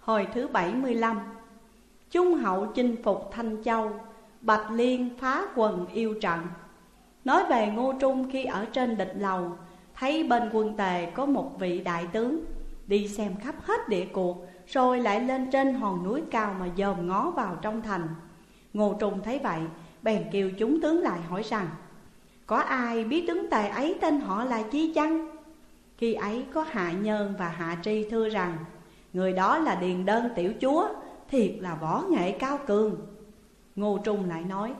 Hồi thứ 75 Trung hậu chinh phục Thanh Châu, Bạch Liên phá quần yêu trận Nói về Ngô Trung khi ở trên địch lầu, Thấy bên quân tề có một vị đại tướng, Đi xem khắp hết địa cuộc, Rồi lại lên trên hòn núi cao mà dòm ngó vào trong thành Ngô Trung thấy vậy, Bèn kêu chúng tướng lại hỏi rằng, Có ai biết tướng tề ấy tên họ là chi chăng? Khi ấy có Hạ Nhân và Hạ Tri thưa rằng Người đó là điền đơn tiểu chúa, Thiệt là võ nghệ cao cường. Ngô Trung lại nói,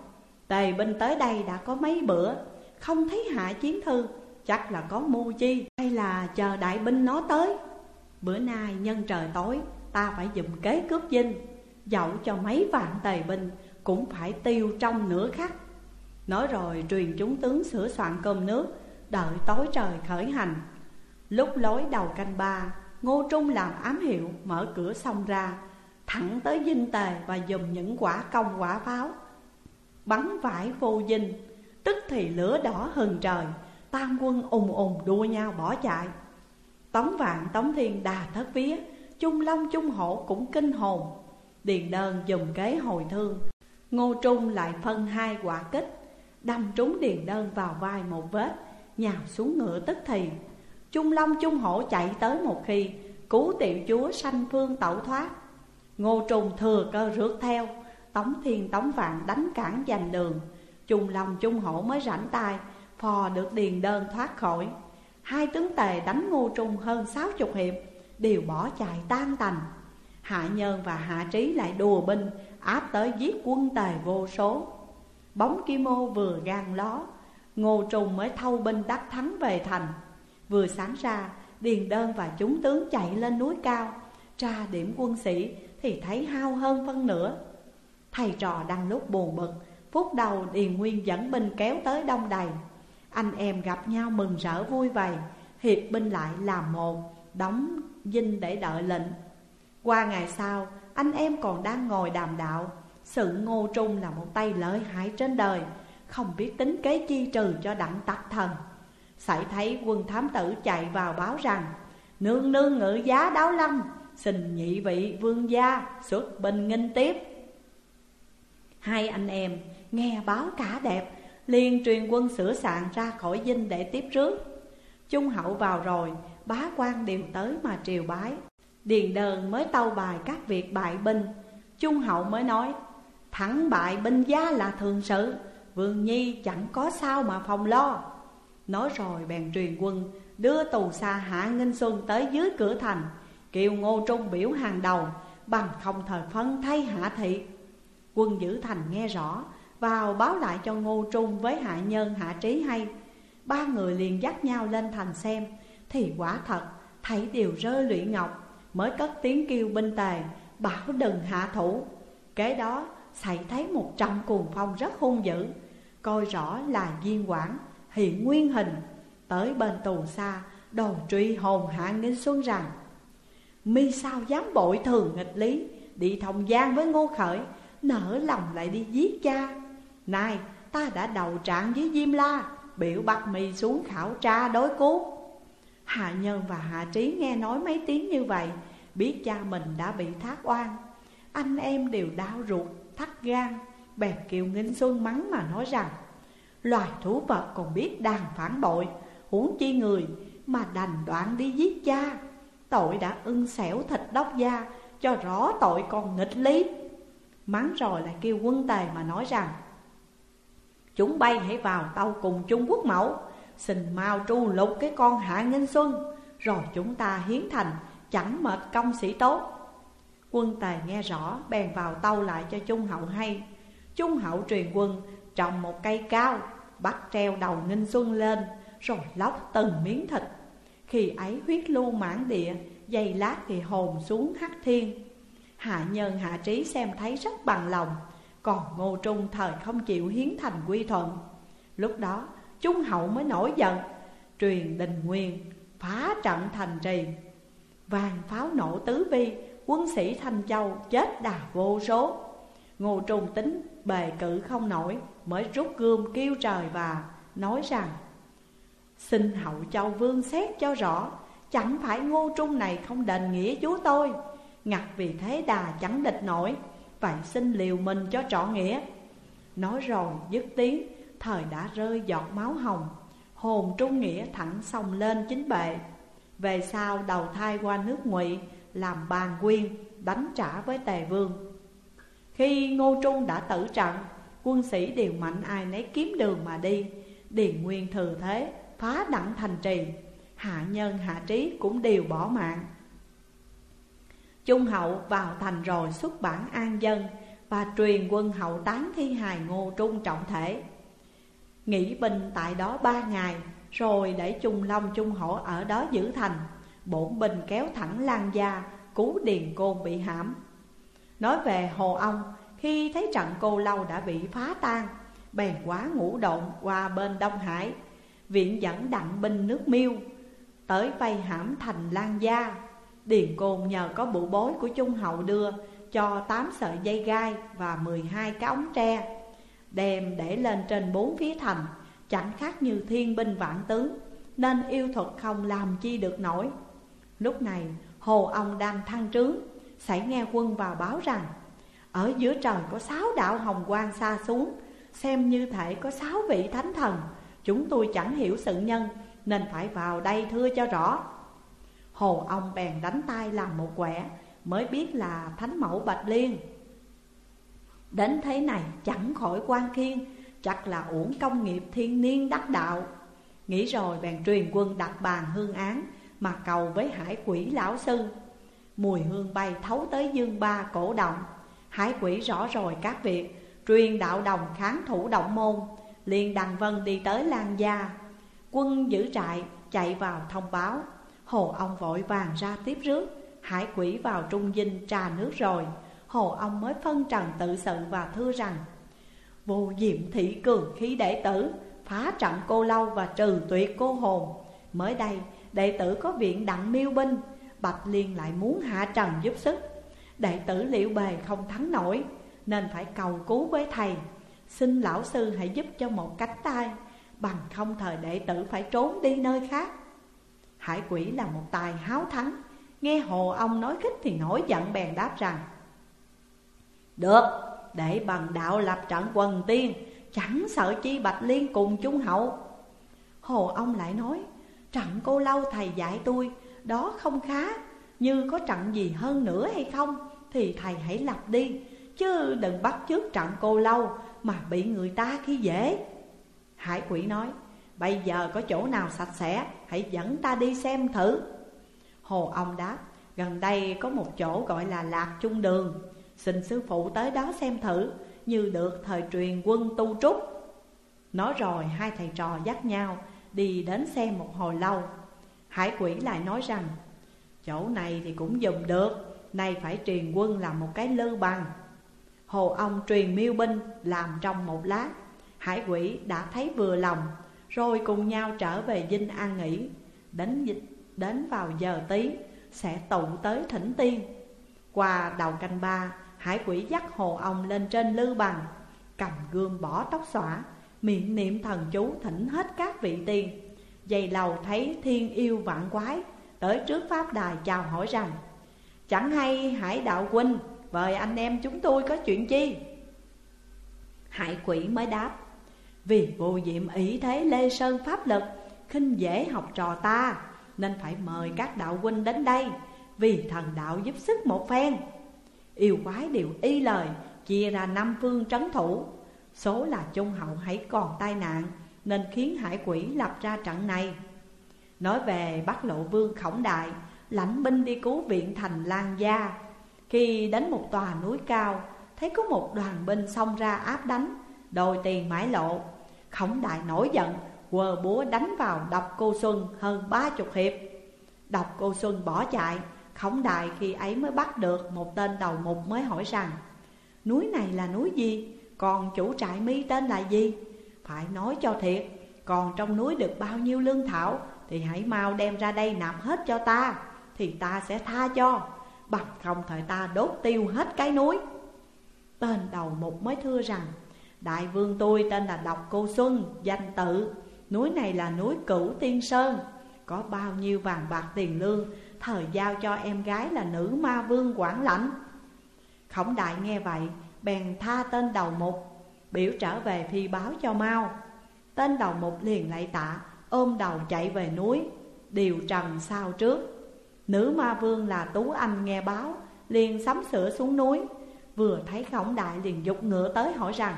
Tề binh tới đây đã có mấy bữa, Không thấy hạ chiến thư, Chắc là có mưu chi Hay là chờ đại binh nó tới. Bữa nay nhân trời tối, Ta phải dùm kế cướp dinh, Dẫu cho mấy vạn tề binh Cũng phải tiêu trong nửa khắc. Nói rồi truyền chúng tướng sửa soạn cơm nước, Đợi tối trời khởi hành. Lúc lối đầu canh ba Ngô Trung làm ám hiệu, mở cửa xong ra, Thẳng tới dinh tề và dùng những quả công quả pháo Bắn vải vô dinh Tức thì lửa đỏ hừng trời, Tam quân ùng ùng đua nhau bỏ chạy. Tống vạn, tống thiên đà thất vía Trung long trung hổ cũng kinh hồn. Điền đơn dùng kế hồi thương, Ngô Trung lại phân hai quả kích, Đâm trúng điền đơn vào vai một vết, Nhào xuống ngựa tức thì. Trung long trung hổ chạy tới một khi, Cứu tiểu chúa sanh phương tẩu thoát. Ngô trùng thừa cơ rước theo, Tống Thiên Tống Vạn đánh cản giành đường. Trung Long Trung Hổ mới rảnh tay, Phò được điền đơn thoát khỏi. Hai tướng tề đánh Ngô trùng hơn sáu chục hiệp, Đều bỏ chạy tan tành. Hạ Nhân và Hạ Trí lại đùa binh, Áp tới giết quân tề vô số. Bóng kim ô vừa gan ló, Ngô trùng mới thâu binh đắc thắng về thành. Vừa sáng ra, Điền đơn và chúng tướng chạy lên núi cao, Tra điểm quân sĩ thì thấy hao hơn phân nửa. Thầy trò đang lúc buồn bực, Phút đầu Điền Nguyên dẫn binh kéo tới đông đầy Anh em gặp nhau mừng rỡ vui vầy, Hiệp binh lại làm một, Đóng dinh để đợi lệnh. Qua ngày sau, Anh em còn đang ngồi đàm đạo, Sự ngô trung là một tay lợi hại trên đời, Không biết tính kế chi trừ cho đặng tặc thần sải thấy quân thám tử chạy vào báo rằng, Nương nương ngự giá đáo lâm, Xin nhị vị vương gia xuất binh nghinh tiếp. Hai anh em nghe báo cả đẹp, liền truyền quân sửa sạn ra khỏi dinh để tiếp rước. Trung hậu vào rồi, Bá quan đều tới mà triều bái. Điền đơn mới tâu bài các việc bại binh. Trung hậu mới nói, Thắng bại binh gia là thường sự, Vương Nhi chẳng có sao mà phòng lo. Nói rồi bèn truyền quân, Đưa tù xa Hạ Nghinh Xuân tới dưới cửa thành Kiều Ngô Trung biểu hàng đầu, Bằng không thời phân thay hạ thị. Quân giữ thành nghe rõ, Vào báo lại cho Ngô Trung với hạ nhân, hạ trí hay. Ba người liền dắt nhau lên thành xem, Thì quả thật, thấy điều rơi lụy ngọc, Mới cất tiếng kêu binh tề, Bảo đừng hạ thủ. Kế đó, xảy thấy một trăm cuồng phong rất hung dữ, Coi rõ là viên quảng hiện nguyên hình Tới bên tù xa đồn truy hồn hạ nghinh xuân rằng Mi sao dám bội thường nghịch lý Đi thông gian với ngô khởi Nở lòng lại đi giết cha. Nay ta đã đầu trạng với Diêm La Biểu bắt mi xuống khảo tra đối cốt Hạ Nhân và Hạ Trí nghe nói mấy tiếng như vậy Biết cha mình đã bị thác oan. Anh em đều đau ruột, thắt gan Bèn kiều Nghinh Xuân mắng mà nói rằng Loài thú vật còn biết đàn phản bội, Huống chi người mà đành đoạn đi giết cha. Tội đã ưng xẻo thịt đốc da, Cho rõ tội còn nghịch lý. Mắng rồi lại kêu quân tề mà nói rằng, Chúng bay hãy vào tàu cùng Trung Quốc mẫu, Xin mau tru lục cái con hạ nghinh xuân, Rồi chúng ta hiến thành chẳng mệt công sĩ tốt. Quân tề nghe rõ, bèn vào tâu lại cho Trung hậu hay. Trung hậu truyền quân trồng một cây cao Bắt treo đầu ninh xuân lên, Rồi lóc từng miếng thịt. Khi ấy huyết lưu mãn địa Dây lát thì hồn xuống hắc thiên. Hạ nhân hạ trí xem thấy rất bằng lòng, Còn ngô trung thời không chịu hiến thành quy thuận. Lúc đó, Trung hậu mới nổi giận, Truyền đình nguyên, phá trận thành trì. Vàng pháo nổ tứ vi, Quân sĩ Thanh Châu chết đà vô số. Ngô Trung tính bề cự không nổi, Mới rút gươm kêu trời và Nói rằng, Xin hậu châu vương xét cho rõ, Chẳng phải ngô trung này không đền nghĩa chúa tôi. Ngặt vì thế đà chẳng địch nổi, Vậy xin liều mình cho trọ nghĩa. Nói rồi dứt tiếng, Thời đã rơi giọt máu hồng, Hồn trung nghĩa thẳng sông lên chính bệ. Về sau đầu thai qua nước ngụy, Làm bàn quyên, đánh trả với tề vương. Khi Ngô Trung đã tử trận, Quân sĩ đều mạnh ai nấy kiếm đường mà đi. Điền Nguyên thừa thế, phá đặng thành trì. Hạ nhân, hạ trí cũng đều bỏ mạng. Trung hậu vào thành rồi xuất bản an dân Và truyền quân hậu tán thi hài ngô trung trọng thể. Nghỉ binh tại đó ba ngày, Rồi để Trung Long Trung Hổ ở đó giữ thành. Bổn binh kéo thẳng Lan Gia, Cứu Điền Côn bị hãm. Nói về Hồ Ông, Khi thấy trận cô lâu đã bị phá tan, Bèn quá ngũ động qua bên Đông Hải, Viện dẫn đặng binh nước miêu Tới vây hãm thành Lan Gia. Điền Côn nhờ có bụ bối của Trung Hậu đưa Cho tám sợi dây gai và 12 cái ống tre, Đem để lên trên bốn phía thành, Chẳng khác như thiên binh vạn tướng, Nên yêu thuật không làm chi được nổi. Lúc này Hồ ông đang thăng trướng Sải nghe quân vào báo rằng, Ở giữa trời có sáu đạo hồng quang xa xuống, Xem như thể có sáu vị thánh thần. Chúng tôi chẳng hiểu sự nhân, Nên phải vào đây thưa cho rõ. Hồ ông bèn đánh tay làm một quẻ, Mới biết là thánh mẫu Bạch Liên. Đến thế này chẳng khỏi quan khiên, Chắc là uổng công nghiệp thiên niên đắc đạo. Nghĩ rồi bèn truyền quân đặt bàn hương án, Mà cầu với hải quỷ lão sư. Mùi hương bay thấu tới dương ba cổ động. Hải quỷ rõ rồi các việc, Truyền đạo đồng kháng thủ động môn, liền đằng vân đi tới Lan Gia. Quân giữ trại chạy vào thông báo. Hồ ông vội vàng ra tiếp rước, Hải quỷ vào trung dinh trà nước rồi. Hồ ông mới phân trần tự sự và thưa rằng, Vô diệm thị cường khí đệ tử, Phá trận cô lâu và trừ tuyệt cô hồn. Mới đây, đệ tử có viện đặng miêu binh Bạch Liên lại muốn hạ trần giúp sức. Đệ tử liệu bề không thắng nổi Nên phải cầu cứu với thầy. Xin lão sư hãy giúp cho một cánh tay Bằng không thời đệ tử phải trốn đi nơi khác. Hải quỷ là một tài háo thắng Nghe hồ ông nói khích thì nổi giận bèn đáp rằng Được, để bằng đạo lập trận quần tiên Chẳng sợ chi Bạch Liên cùng trung hậu. Hồ ông lại nói Trận cô lâu thầy dạy tôi đó không khá, Như có trận gì hơn nữa hay không Thì thầy hãy lập đi, Chứ đừng bắt trước trận cô lâu Mà bị người ta khi dễ. Hải quỷ nói, Bây giờ có chỗ nào sạch sẽ, Hãy dẫn ta đi xem thử. Hồ ông đáp, Gần đây có một chỗ gọi là Lạc Trung Đường, Xin sư phụ tới đó xem thử, Như được thời truyền quân tu trúc. Nói rồi hai thầy trò dắt nhau Đi đến xem một hồi lâu. Hải quỷ lại nói rằng, Chỗ này thì cũng dùng được, Nay phải truyền quân làm một cái lư bằng. Hồ ông truyền miêu binh làm trong một lát Hải quỷ đã thấy vừa lòng, Rồi cùng nhau trở về dinh an nghỉ. Đến đến vào giờ tí Sẽ tụ tới thỉnh tiên. Qua đầu canh ba, Hải quỷ dắt hồ ông lên trên lư bằng, Cầm gươm bỏ tóc xõa, Miệng niệm thần chú thỉnh hết các vị tiên. Dày lầu thấy thiên yêu vạn quái, Tới trước pháp đài chào hỏi rằng, Chẳng hay hải đạo huynh Vời anh em chúng tôi có chuyện chi? Hải quỷ mới đáp, Vì vô diệm ý thế Lê Sơn pháp lực, khinh dễ học trò ta, Nên phải mời các đạo huynh đến đây, Vì thần đạo giúp sức một phen. Yêu quái đều y lời, Chia ra năm phương trấn thủ, Số là trung hậu hãy còn tai nạn. Nên khiến hải quỷ lập ra trận này Nói về Bắc Lộ Vương Khổng Đại, Lãnh binh đi cứu viện thành Lan Gia Khi đến một tòa núi cao, Thấy có một đoàn binh xông ra áp đánh, Đòi tiền mãi lộ Khổng Đại nổi giận, Quờ búa đánh vào độc cô Xuân hơn ba chục hiệp Độc cô Xuân bỏ chạy, Khổng Đại khi ấy mới bắt được một tên đầu mục mới hỏi rằng, Núi này là núi gì? Còn chủ trại mi tên là gì? Phải nói cho thiệt, Còn trong núi được bao nhiêu lương thảo, Thì hãy mau đem ra đây nạp hết cho ta, Thì ta sẽ tha cho. Bằng không thời ta đốt tiêu hết cái núi. Tên đầu mục mới thưa rằng, Đại vương tôi tên là Độc Cô Xuân, Danh tự. Núi này là núi Cửu Tiên Sơn. Có bao nhiêu vàng bạc tiền lương, Thời giao cho em gái là nữ ma vương quản lãnh. Khổng đại nghe vậy, Bèn tha tên đầu mục. Biểu trở về phi báo cho mau. Tên đầu mục liền lại tạ, Ôm đầu chạy về núi. Điều trần sao trước. Nữ ma vương là Tú Anh nghe báo, Liền sắm sửa xuống núi. Vừa thấy khổng đại liền dục ngựa tới hỏi rằng,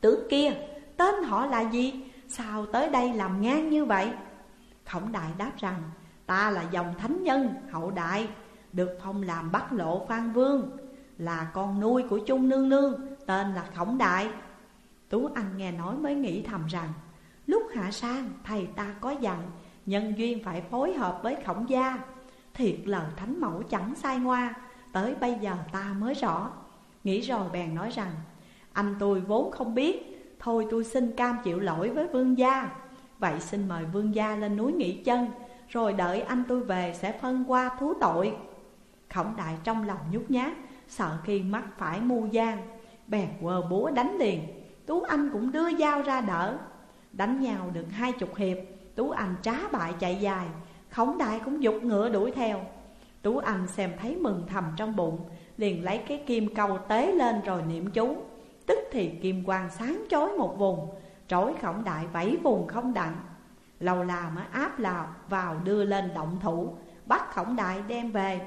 Tướng kia, tên họ là gì? Sao tới đây làm ngang như vậy? Khổng đại đáp rằng, Ta là dòng thánh nhân, hậu đại, Được phong làm bắc lộ phan vương, Là con nuôi của Trung Nương Nương. Tên là Khổng Đại. Tú Anh nghe nói mới nghĩ thầm rằng, Lúc hạ sang, thầy ta có dặn, Nhân duyên phải phối hợp với khổng gia. Thiệt lời thánh mẫu chẳng sai ngoa, Tới bây giờ ta mới rõ. Nghĩ rồi bèn nói rằng, Anh tôi vốn không biết, Thôi tôi xin cam chịu lỗi với vương gia. Vậy xin mời vương gia lên núi nghỉ chân, Rồi đợi anh tôi về sẽ phân qua thú tội. Khổng đại trong lòng nhút nhát, Sợ khi mắc phải mu gian. Bèn quờ búa đánh liền. Tú Anh cũng đưa dao ra đỡ. Đánh nhau được hai chục hiệp, Tú Anh trá bại chạy dài. Khổng đại cũng dục ngựa đuổi theo. Tú Anh xem thấy mừng thầm trong bụng, Liền lấy cái kim câu tế lên rồi niệm chú. Tức thì kim quang sáng chói một vùng Trối khổng đại vẫy vùng không đặng. Lầu là mới áp lào vào đưa lên động thủ, Bắt khổng đại đem về.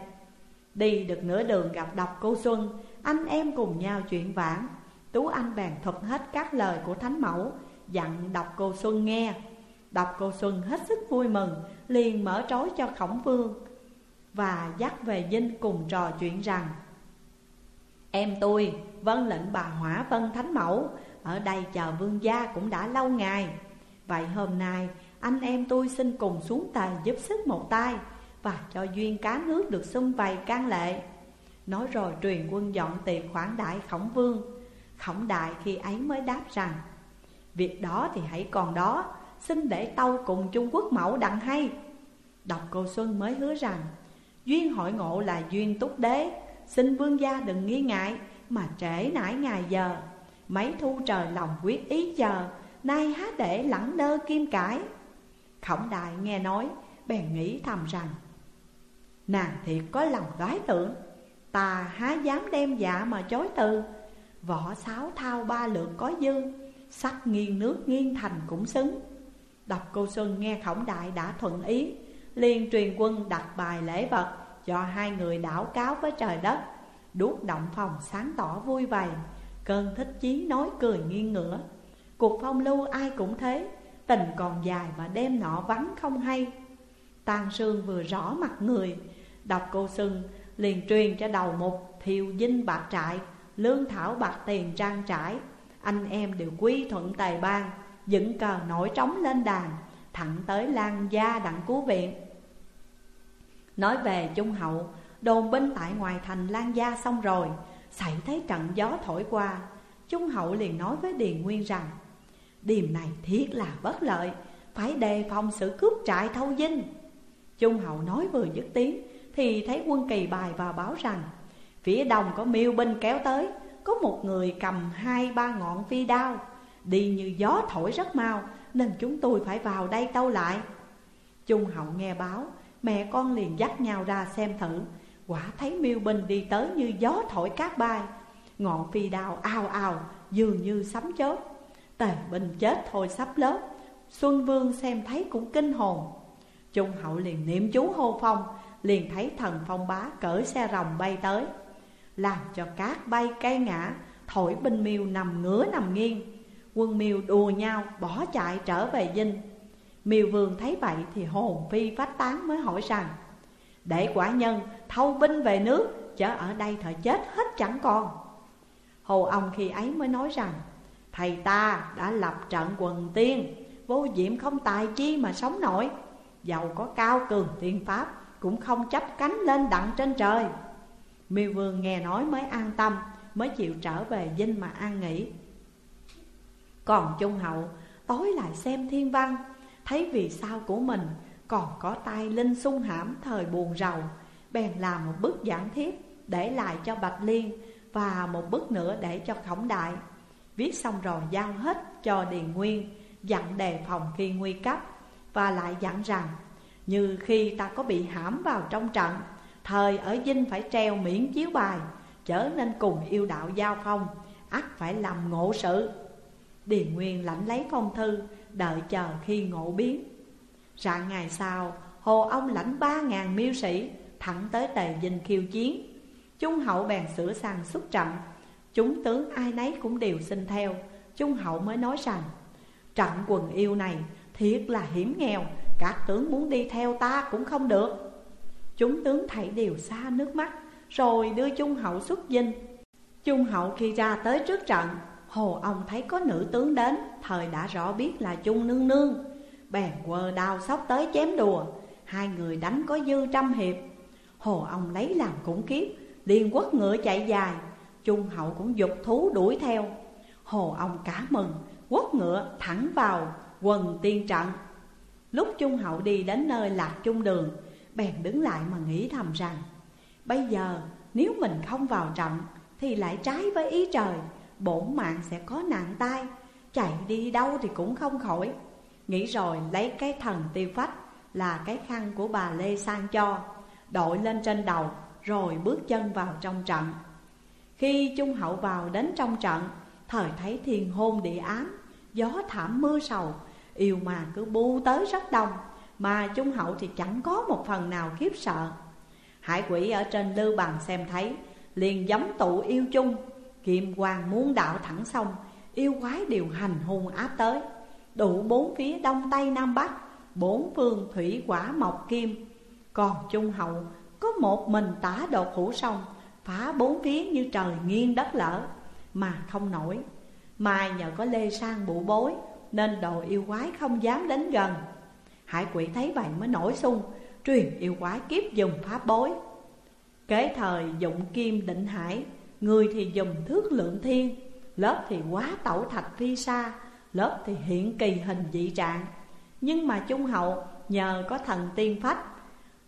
Đi được nửa đường gặp độc cô Xuân anh em cùng nhau chuyện vãn Tú Anh bèn thuật hết các lời của Thánh Mẫu, Dặn đọc cô Xuân nghe. Đọc cô Xuân hết sức vui mừng, Liền mở trói cho khổng vương Và dắt về dinh cùng trò chuyện rằng, Em tôi vân lệnh bà Hỏa Vân Thánh Mẫu, Ở đây chờ vương gia cũng đã lâu ngày. Vậy hôm nay, anh em tôi xin cùng xuống tài giúp sức một tay Và cho duyên cá nước được xung vầy can lệ. Nói rồi truyền quân dọn tiệc khoản đại khổng vương. Khổng đại khi ấy mới đáp rằng, Việc đó thì hãy còn đó, Xin để tâu cùng Trung Quốc mẫu đặng hay. Đọc cô Xuân mới hứa rằng, Duyên hội ngộ là duyên túc đế, Xin vương gia đừng nghi ngại, Mà trễ nải ngày giờ. Mấy thu trời lòng quyết ý chờ, Nay há để lẳng đơ kim cải Khổng đại nghe nói, Bèn nghĩ thầm rằng, Nàng thiệt có lòng đoái tưởng. Ta há dám đem dạ mà chối từ. Võ sáo thao ba lượt có dư, Sắc nghiêng nước nghiêng thành cũng xứng. Đọc cô Xuân nghe khổng đại đã thuận ý, liền truyền quân đặt bài lễ vật Cho hai người đảo cáo với trời đất. Đuốc động phòng sáng tỏ vui vầy, Cơn thích chí nói cười nghiêng ngửa. Cuộc phong lưu ai cũng thế, Tình còn dài mà đêm nọ vắng không hay. Tàn sương vừa rõ mặt người, Đọc cô Xuân liền truyền cho đầu mục Thiều dinh bạc trại, Lương thảo bạc tiền trang trải Anh em đều quy thuận tài ban Dựng cờ nổi trống lên đàn, Thẳng tới Lan Gia đặng cứu viện. Nói về Trung Hậu, Đồn binh tại ngoài thành Lan Gia xong rồi Xảy thấy trận gió thổi qua. Trung Hậu liền nói với Điền Nguyên rằng Điềm này thiết là bất lợi, Phải đề phòng sự cướp trại thâu dinh. Trung Hậu nói vừa dứt tiếng thì thấy quân kỳ bài vào báo rằng, Phía đông có miêu binh kéo tới, Có một người cầm hai ba ngọn phi đao, Đi như gió thổi rất mau, Nên chúng tôi phải vào đây tâu lại. Trung hậu nghe báo, Mẹ con liền dắt nhau ra xem thử. Quả thấy miêu binh đi tới như gió thổi cát bay, Ngọn phi đao ao ao, dường như sấm chớp. Tề binh chết thôi sắp lớp, Xuân Vương xem thấy cũng kinh hồn. Trung hậu liền niệm chú hô phong Liền thấy thần phong bá cởi xe rồng bay tới, Làm cho cát bay cây ngã, Thổi binh miêu nằm ngửa nằm nghiêng. Quân miêu đùa nhau, bỏ chạy trở về dinh. Miêu vương thấy vậy thì hồn phi phách tán mới hỏi rằng Để quả nhân, thâu binh về nước, Chớ ở đây thời chết hết chẳng còn. Hồ ông khi ấy mới nói rằng, Thầy ta đã lập trận quần tiên, Vô diệm không tài chi mà sống nổi. Giàu có cao cường tiên pháp cũng không chấp cánh lên đặng trên trời. Miêu vương nghe nói mới an tâm, Mới chịu trở về dinh mà an nghỉ. Còn Trung Hậu tối lại xem thiên văn, Thấy vì sao của mình còn có tay linh sung hãm thời buồn rầu, Bèn làm một bức giảng thiết để lại cho Bạch Liên Và một bức nữa để cho Khổng Đại. Viết xong rồi giao hết cho Điền Nguyên, Dặn đề phòng khi nguy cấp Và lại dặn rằng như khi ta có bị hãm vào trong trận, Thời ở dinh phải treo miễn chiếu bài, Trở nên cùng yêu đạo giao phong, ắt phải làm ngộ sự. Điền Nguyên lãnh lấy phong thư, Đợi chờ khi ngộ biến. Rạng ngày sau, Hồ ông lãnh ba ngàn miêu sĩ, Thẳng tới tề dinh khiêu chiến. Trung hậu bèn sửa sang xuất trận. Chúng tướng ai nấy cũng đều xin theo. Trung hậu mới nói rằng, Trận quần yêu này thiệt là hiểm nghèo các tướng muốn đi theo ta cũng không được. Chúng tướng thảy đều xa nước mắt, Rồi đưa Trung hậu xuất dinh. Trung hậu khi ra tới trước trận, Hồ ông thấy có nữ tướng đến, Thời đã rõ biết là Trung nương nương. Bèn quơ đao sóc tới chém đùa, Hai người đánh có dư trăm hiệp. Hồ ông lấy làm khủng khiếp, liền quất ngựa chạy dài Trung hậu cũng dục thú đuổi theo. Hồ ông cả mừng, Quất ngựa thẳng vào quần tiên trận. Lúc Trung hậu đi đến nơi lạc trung đường, Bèn đứng lại mà nghĩ thầm rằng, Bây giờ nếu mình không vào trận Thì lại trái với ý trời, Bổn mạng sẽ có nạn tai, Chạy đi đâu thì cũng không khỏi. Nghĩ rồi lấy cái thần tiêu phách Là cái khăn của bà Lê Sang cho, Đội lên trên đầu, Rồi bước chân vào trong trận. Khi Trung Hậu vào đến trong trận, Thời thấy thiên hôn địa ám, Gió thảm mưa sầu Yêu mà cứ bu tới rất đông, Mà Trung Hậu thì chẳng có một phần nào khiếp sợ. Hải quỷ ở trên lưu bằng xem thấy, Liền giấm tụ yêu chung. Kim hoàng muốn đạo thẳng sông Yêu quái đều hành hung áp tới. Đủ bốn phía đông tây nam bắc, Bốn phương thủy quả mộc kim. Còn Trung Hậu, có một mình tả đột hủ sông Phá bốn phía như trời nghiêng đất lở, Mà không nổi. Mai nhờ có lê sang bụ bối nên đồ yêu quái không dám đến gần. Hải quỷ thấy vậy mới nổi sung, Truyền yêu quái kiếp dùng pháp bối. Kế thời dụng kim định hải, Người thì dùng thước lượng thiên, Lớp thì quá tẩu thạch phi xa Lớp thì hiện kỳ hình dị trạng. Nhưng mà trung hậu, nhờ có thần tiên phách,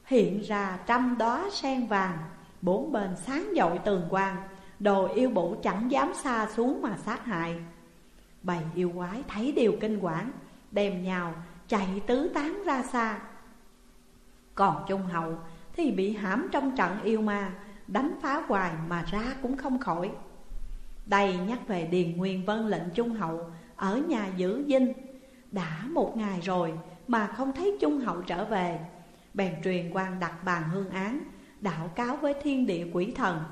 Hiện ra trăm đóa sen vàng, Bốn bên sáng dội tường quang, Đồ yêu bụ chẳng dám xa xuống mà sát hại. Bầy yêu quái thấy điều kinh quản, Đem nhào, chạy tứ tán ra xa. Còn Trung Hậu thì bị hãm trong trận yêu ma, Đánh phá hoài mà ra cũng không khỏi. Đây nhắc về Điền Nguyên Vân lệnh Trung Hậu Ở nhà giữ dinh. Đã một ngày rồi mà không thấy Trung Hậu trở về. Bèn truyền quan đặt bàn hương án, Đạo cáo với thiên địa quỷ thần.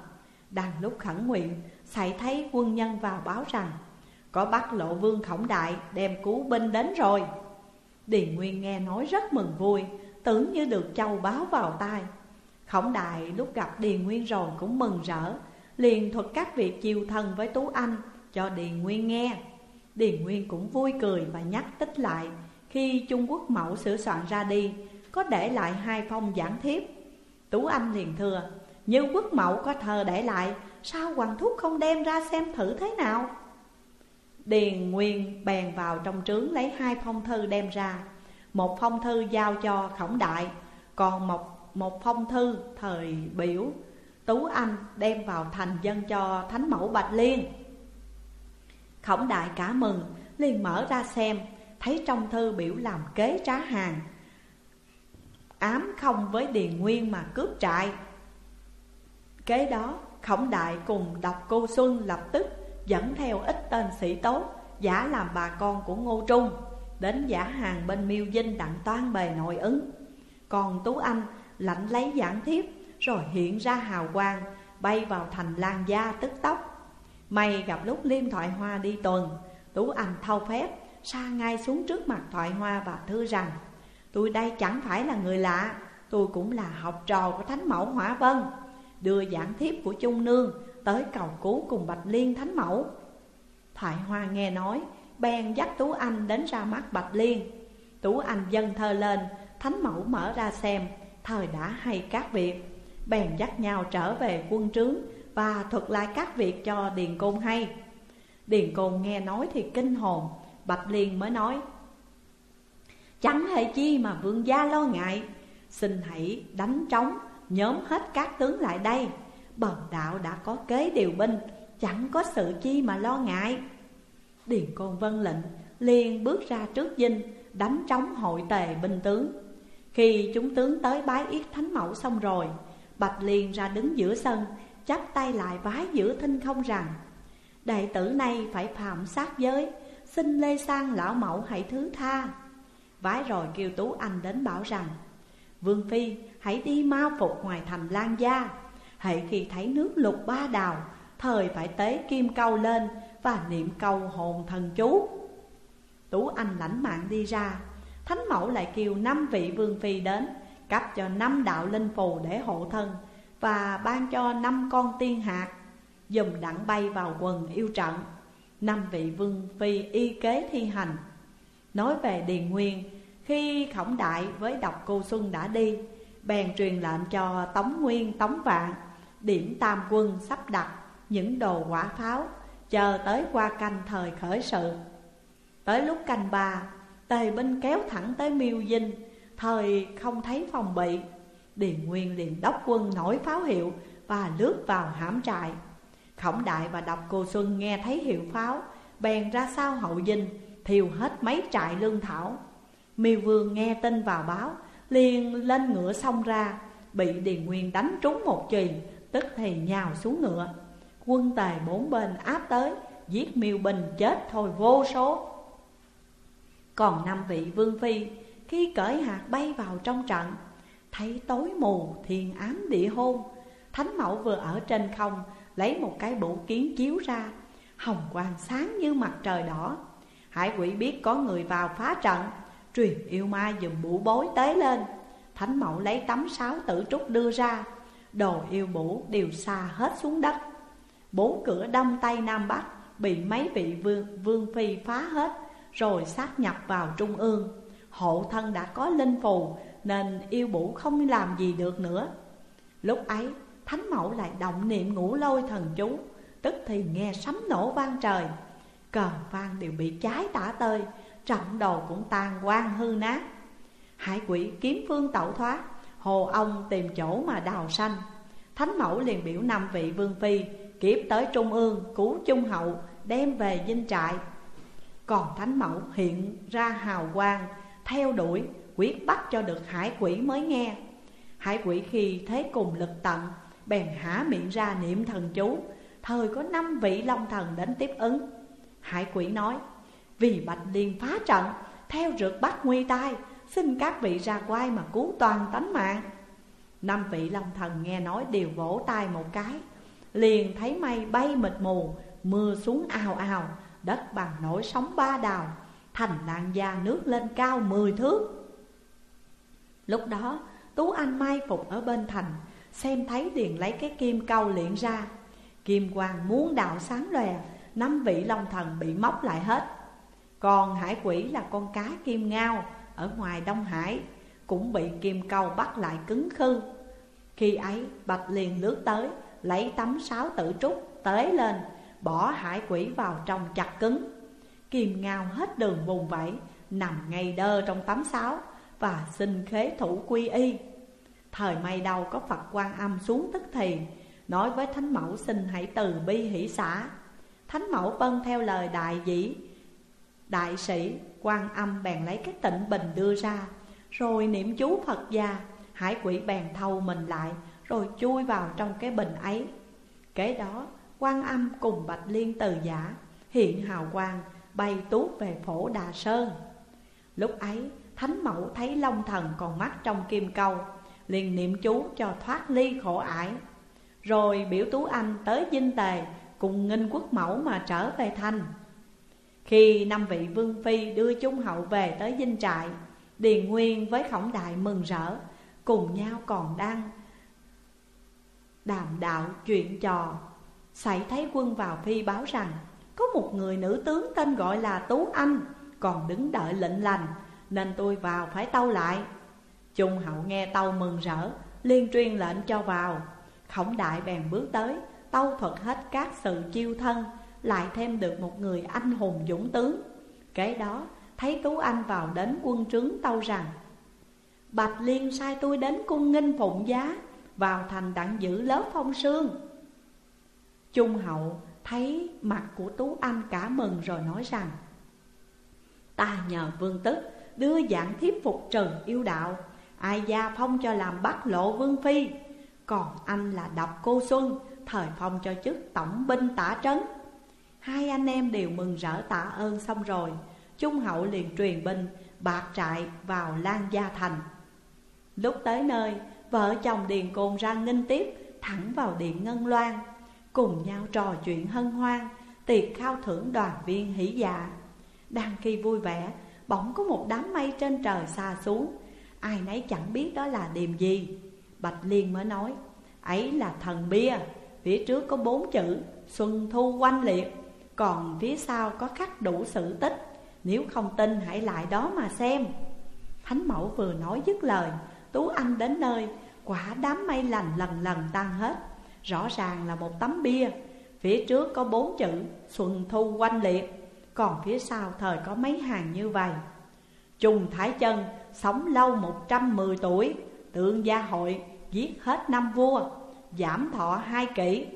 Đang lúc khẩn nguyện Xảy thấy quân nhân vào báo rằng có bắt lộ vương khổng đại, Đem cứu binh đến rồi. Điền Nguyên nghe nói rất mừng vui, Tưởng như được châu báo vào tai. Khổng đại lúc gặp Điền Nguyên rồi cũng mừng rỡ, Liền thuật các việc chiều thân với Tú Anh Cho Điền Nguyên nghe. Điền Nguyên cũng vui cười và nhắc tích lại, Khi Trung Quốc mẫu sửa soạn ra đi, Có để lại hai phong giảng thiếp. Tú Anh liền thưa Như quốc mẫu có thờ để lại, Sao Hoàng Thúc không đem ra xem thử thế nào? Điền Nguyên bèn vào trong trướng lấy hai phong thư đem ra. Một phong thư giao cho khổng đại Còn một một phong thư thời biểu. Tú Anh đem vào thành dân cho Thánh Mẫu Bạch Liên. Khổng đại cả mừng, liền mở ra xem Thấy trong thư biểu làm kế trá hàng. Ám không với Điền Nguyên mà cướp trại. Kế đó khổng đại cùng đọc cô Xuân lập tức Dẫn theo ít tên sĩ tốt, Giả làm bà con của Ngô Trung, Đến giả hàng bên miêu dinh đặng toan bề nội ứng. Còn Tú Anh lãnh lấy giảng thiếp, Rồi hiện ra hào quang, Bay vào thành Lan Gia tức tốc. May gặp lúc Liêm Thoại Hoa đi tuần, Tú Anh thâu phép, Sa ngay xuống trước mặt Thoại Hoa và thưa rằng, Tôi đây chẳng phải là người lạ, Tôi cũng là học trò của Thánh Mẫu Hỏa Vân, Đưa giảng thiếp của Trung Nương Tới cầu cứu cùng Bạch Liên Thánh Mẫu. Thoại Hoa nghe nói, Bèn dắt Tú Anh đến ra mắt Bạch Liên. Tú Anh dâng thơ lên, Thánh Mẫu mở ra xem, Thời đã hay các việc. Bèn dắt nhau trở về quân trướng Và thuật lại các việc cho Điền Côn hay. Điền Côn nghe nói thì kinh hồn, Bạch Liên mới nói, Chẳng hề chi mà vương gia lo ngại, Xin hãy đánh trống Nhóm hết các tướng lại đây. Bần đạo đã có kế điều binh, Chẳng có sự chi mà lo ngại. Điền Côn vân lệnh, liền bước ra trước dinh, Đánh trống hội tề binh tướng. Khi chúng tướng tới bái yết thánh mẫu xong rồi, Bạch liền ra đứng giữa sân, Chắp tay lại vái giữa thinh không rằng, Đệ tử này phải phạm sát giới, Xin Lê Sang lão mẫu hãy thứ tha. Vái rồi kêu Tú Anh đến bảo rằng, Vương Phi, hãy đi mau phục ngoài thành Lan Gia. Hãy khi thấy nước lục ba đào Thời phải tế kim câu lên Và niệm câu hồn thần chú. Tú Anh lãnh mạng đi ra. Thánh mẫu lại kêu năm vị vương phi đến Cấp cho năm đạo linh phù để hộ thân Và ban cho năm con tiên hạt Dùm đặng bay vào quần yêu trận. Năm vị vương phi y kế thi hành. Nói về Điền Nguyên Khi khổng đại với độc cô Xuân đã đi Bèn truyền lệnh cho Tống Nguyên, Tống Vạn Điểm tam quân sắp đặt những đồ quả pháo, Chờ tới qua canh thời khởi sự. Tới lúc canh ba, Tề binh kéo thẳng tới miêu dinh. Thời không thấy phòng bị Điền Nguyên liền đốc quân nổi pháo hiệu Và lướt vào hãm trại. Khổng đại và độc cô Xuân nghe thấy hiệu pháo, Bèn ra sau hậu dinh, Thiêu hết mấy trại lương thảo. Miêu vương nghe tin vào báo, liền lên ngựa xông ra, Bị Điền Nguyên đánh trúng một chì Tức thì nhào xuống ngựa. Quân tề bốn bên áp tới, Giết miêu bình chết thôi vô số. Còn năm vị vương phi, Khi cởi hạt bay vào trong trận, Thấy tối mù thiền ám địa hôn. Thánh mẫu vừa ở trên không, Lấy một cái bộ kiến chiếu ra, Hồng quang sáng như mặt trời đỏ. Hải quỷ biết có người vào phá trận, Truyền yêu ma dùm bụ bối tế lên. Thánh mẫu lấy tấm sáo tử trúc đưa ra Đồ yêu bổ đều xa hết xuống đất. Bốn cửa đông tây nam bắc Bị mấy vị vương, vương phi phá hết Rồi sát nhập vào trung ương. Hộ thân đã có linh phù Nên yêu bổ không làm gì được nữa. Lúc ấy Thánh mẫu lại động niệm ngũ lôi thần chú Tức thì nghe sấm nổ vang trời. Cờ vang đều bị cháy tả tơi trọng đồ cũng tan quang hư nát. Hải quỷ kiếm phương tẩu thoát Hồ ông tìm chỗ mà đào sanh. Thánh mẫu liền biểu năm vị vương phi, Kiếp tới trung ương, cứu trung hậu, Đem về dinh trại. Còn thánh mẫu hiện ra hào quang, Theo đuổi, quyết bắt cho được hải quỷ mới nghe. Hải quỷ khi thế cùng lực tận, Bèn há miệng ra niệm thần chú. Thời có năm vị long thần đến tiếp ứng. Hải quỷ nói, Vì Bạch Liên phá trận, Theo rượt bắt nguy tai Xin các vị ra quay mà cứu toàn tánh mạng. Năm vị long thần nghe nói đều vỗ tay một cái. Liền thấy mây bay mịt mù, Mưa xuống ào ào, Đất bằng nổi sóng ba đào. Thành lạng da nước lên cao mười thước. Lúc đó, Tú Anh mai phục ở bên thành, Xem thấy liền lấy cái kim câu liện ra. Kim quang muốn đạo sáng lòe, Năm vị long thần bị móc lại hết. Còn hải quỷ là con cá kim ngao ở ngoài Đông Hải, Cũng bị kim câu bắt lại cứng khư. Khi ấy, Bạch liền lướt tới, Lấy tấm sáo tự trúc tới lên, Bỏ hải quỷ vào trong chặt cứng. Kim ngao hết đường vùng vẫy, Nằm ngay đơ trong tấm sáo Và xin khế thủ quy y. Thời may đâu có Phật quan âm xuống tức thì, Nói với Thánh Mẫu xin hãy từ bi hỷ xã. Thánh Mẫu vâng theo lời đại dĩ, Đại sĩ quan âm bèn lấy cái tịnh bình đưa ra. Rồi niệm chú Phật gia, Hải quỷ bèn thâu mình lại, Rồi chui vào trong cái bình ấy. Kế đó, quan âm cùng Bạch Liên từ giả, Hiện hào quang, bay tuốt về phổ Đà Sơn. Lúc ấy, Thánh Mẫu thấy Long Thần còn mắt trong kim câu, liền niệm chú cho thoát ly khổ ải. Rồi biểu Tú Anh tới dinh tề, Cùng nghinh quốc mẫu mà trở về thành. Khi năm vị vương phi đưa chung Hậu về tới dinh trại, Điền Nguyên với khổng đại mừng rỡ, Cùng nhau còn đang đàm đạo chuyện trò. Xảy thấy quân vào phi báo rằng, Có một người nữ tướng tên gọi là Tú Anh, Còn đứng đợi lệnh lành, Nên tôi vào phải tâu lại. Trung hậu nghe tâu mừng rỡ Liên truyền lệnh cho vào. Khổng đại bèn bước tới, Tâu thuật hết các sự chiêu thân lại thêm được một người anh hùng dũng tướng. Kế đó, thấy Tú Anh vào đến quân trướng tâu rằng, Bạch Liên sai tôi đến cung nghinh phụng giá, Vào thành đặng giữ lớp phong sương. Trung hậu thấy mặt của Tú Anh cả mừng rồi nói rằng, Ta nhờ vương tức đưa dạng thiếp phục trần yêu đạo, Ai gia phong cho làm bắt lộ vương phi, Còn anh là độc cô Xuân, Thời phong cho chức tổng binh tả trấn. Hai anh em đều mừng rỡ tạ ơn xong rồi. Trung hậu liền truyền binh bạc trại vào Lan Gia Thành. Lúc tới nơi, vợ chồng Điền Cồn ra nghinh tiếp Thẳng vào Điện Ngân Loan Cùng nhau trò chuyện hân hoan Tiệc khao thưởng đoàn viên hỷ dạ. Đang khi vui vẻ Bỗng có một đám mây trên trời xa xuống. Ai nấy chẳng biết đó là điềm gì. Bạch Liên mới nói Ấy là thần bia Phía trước có bốn chữ Xuân thu quanh liệt. Còn phía sau có khắc đủ sự tích. Nếu không tin, hãy lại đó mà xem. Thánh mẫu vừa nói dứt lời, Tú Anh đến nơi, Quả đám mây lành lần lần tan hết. Rõ ràng là một tấm bia. Phía trước có bốn chữ, Xuân thu quanh liệt. Còn phía sau thời có mấy hàng như vậy. Trùng Thái Chân, sống lâu 110 tuổi. Tượng gia hội, giết hết năm vua. Giảm thọ hai kỷ.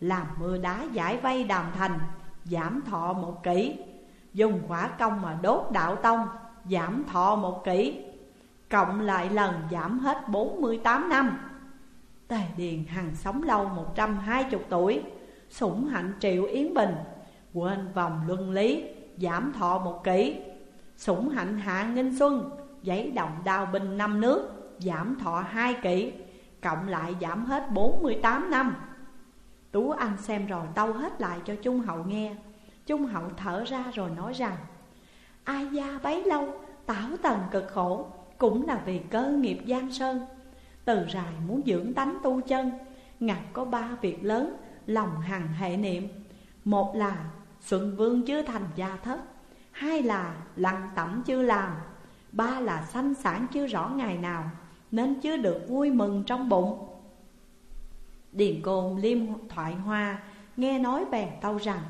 Làm mưa đá giải vây đàm thành. Giảm thọ một kỷ. Dùng quả công mà đốt đạo tông, Giảm thọ một kỷ. Cộng lại lần giảm hết 48 năm. Tề Điền Hằng sống lâu 120 tuổi, Sủng hạnh triệu Yến Bình, Quên vòng luân lý, Giảm thọ một kỷ. Sủng hạnh hạ nghinh xuân, Giấy động đao binh năm nước, Giảm thọ hai kỷ. Cộng lại giảm hết 48 năm. Tú ăn xem rồi tâu hết lại cho Trung Hậu nghe. Trung Hậu thở ra rồi nói rằng, Ai gia bấy lâu, Tảo tần cực khổ, Cũng là vì cơ nghiệp gian sơn. Từ rài muốn dưỡng tánh tu chân Ngặt có ba việc lớn, Lòng hằng hệ niệm. Một là Xuân Vương chưa thành gia thất, Hai là lăng tẩm chưa làm, Ba là sanh sản chưa rõ ngày nào, Nên chưa được vui mừng trong bụng. Điền Côn liêm thoại hoa Nghe nói bèn tâu rằng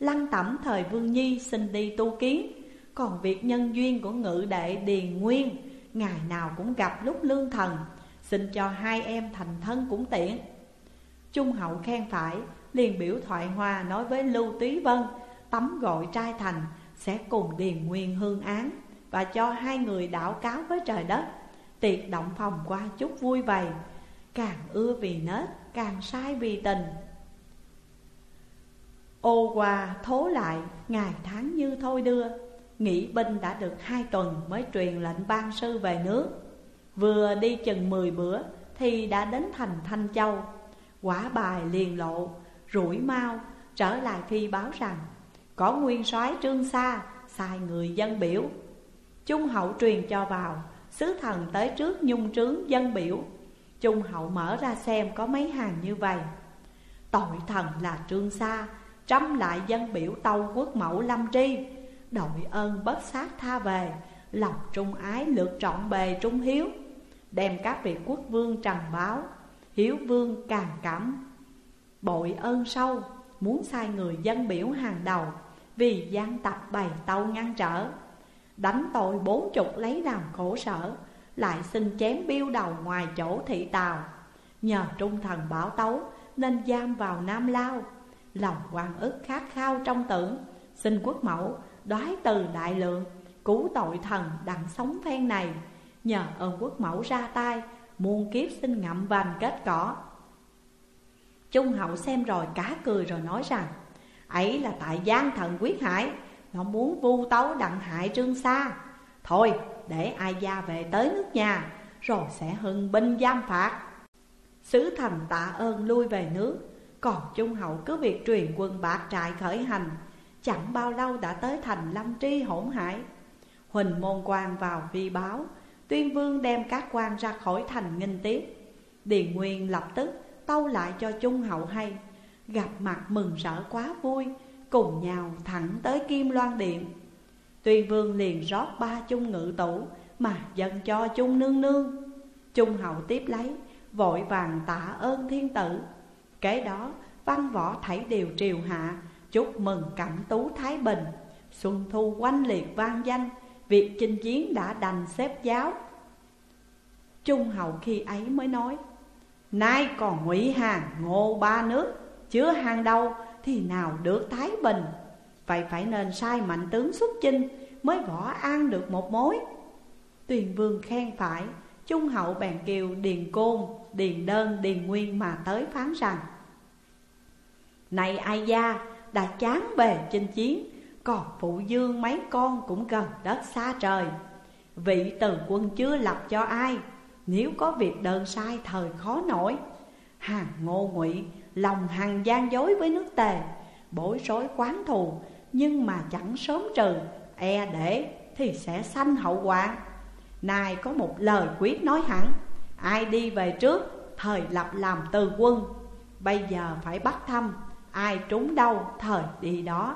Lăng tẩm thời Vương Nhi xin đi tu kiến Còn việc nhân duyên của ngự đệ Điền Nguyên Ngày nào cũng gặp lúc lương thần Xin cho hai em thành thân cũng tiện Trung hậu khen phải liền biểu thoại hoa nói với Lưu Túy Vân Tấm gọi trai thành sẽ cùng Điền Nguyên hương án Và cho hai người đảo cáo với trời đất Tiệc động phòng qua chút vui vầy Càng ưa vì nết, càng sai vì tình. Ô qua thố lại, ngày tháng như thôi đưa Nghỉ binh đã được hai tuần mới truyền lệnh ban sư về nước. Vừa đi chừng mười bữa thì đã đến thành Thanh Châu. Quả bài liền lộ, rủi mau trở lại phi báo rằng Có nguyên soái trương xa, sai người dân biểu. Trung hậu truyền cho vào, sứ thần tới trước nhung trướng dân biểu. Trung hậu mở ra xem có mấy hàng như vậy. Tội thần là trương xa, trăm lại dân biểu tâu quốc mẫu lâm tri. Đội ơn bất sát tha về, lòng trung ái lượt trọng bề trung hiếu. Đem các vị quốc vương trần báo Hiếu vương càng cảm. Bội ơn sâu Muốn sai người dân biểu hàng đầu Vì gian tập bày tâu ngăn trở. Đánh tội bốn chục lấy làm khổ sở lại xin chém biêu đầu ngoài chỗ thị tàu. Nhờ trung thần bảo tấu Nên giam vào Nam Lao. Lòng quan ức khát khao trong tưởng, Xin quốc mẫu đoái từ đại lượng, Cứu tội thần đặng sống phen này. Nhờ ơn quốc mẫu ra tay, Muôn kiếp xin ngậm vành kết cỏ. Trung hậu xem rồi cá cười rồi nói rằng, Ấy là tại gian thần quyết hải, Nó muốn vu tấu đặng hại trương xa Thôi để ai gia về tới nước nhà, Rồi sẽ hưng binh giam phạt. Sứ thành tạ ơn lui về nước, Còn Trung hậu cứ việc truyền quân bạc trại khởi hành, Chẳng bao lâu đã tới thành Lâm Tri hỗn hải. Huỳnh môn quan vào vi báo, Tuyên vương đem các quan ra khỏi thành nghinh tiếp. Điền Nguyên lập tức tâu lại cho Trung Hậu hay, Gặp mặt mừng rỡ quá vui, Cùng nhau thẳng tới Kim Loan Điện. Tuyên vương liền rót ba chung ngự tủ Mà dâng cho chung nương nương. Trung Hậu tiếp lấy, Vội vàng tạ ơn thiên tử. Kế đó, văn võ thảy đều triều hạ, Chúc mừng cảnh tú Thái Bình. Xuân thu quanh liệt vang danh, Việc chinh chiến đã đành xếp giáo. Trung hậu khi ấy mới nói, Nay còn ngụy hàng ngô ba nước Chứa hàng đâu thì nào được Thái Bình? Vậy phải nên sai mạnh tướng xuất chinh Mới võ an được một mối. Tuyền vương khen phải Trung hậu bèn kiều Điền Côn, Điền Đơn, Điền Nguyên mà tới phán rằng Này ai gia, đã chán về chinh chiến Còn phụ dương mấy con cũng gần đất xa trời. Vị từ quân chưa lập cho ai Nếu có việc đơn sai thời khó nổi. Hàng ngô ngụy lòng hằng gian dối với nước tề Bối rối quán thù nhưng mà chẳng sớm trừ E để thì sẽ sanh hậu quả. Này có một lời quyết nói hẳn, Ai đi về trước, Thời lập làm từ quân. Bây giờ phải bắt thăm, Ai trúng đâu, thời đi đó.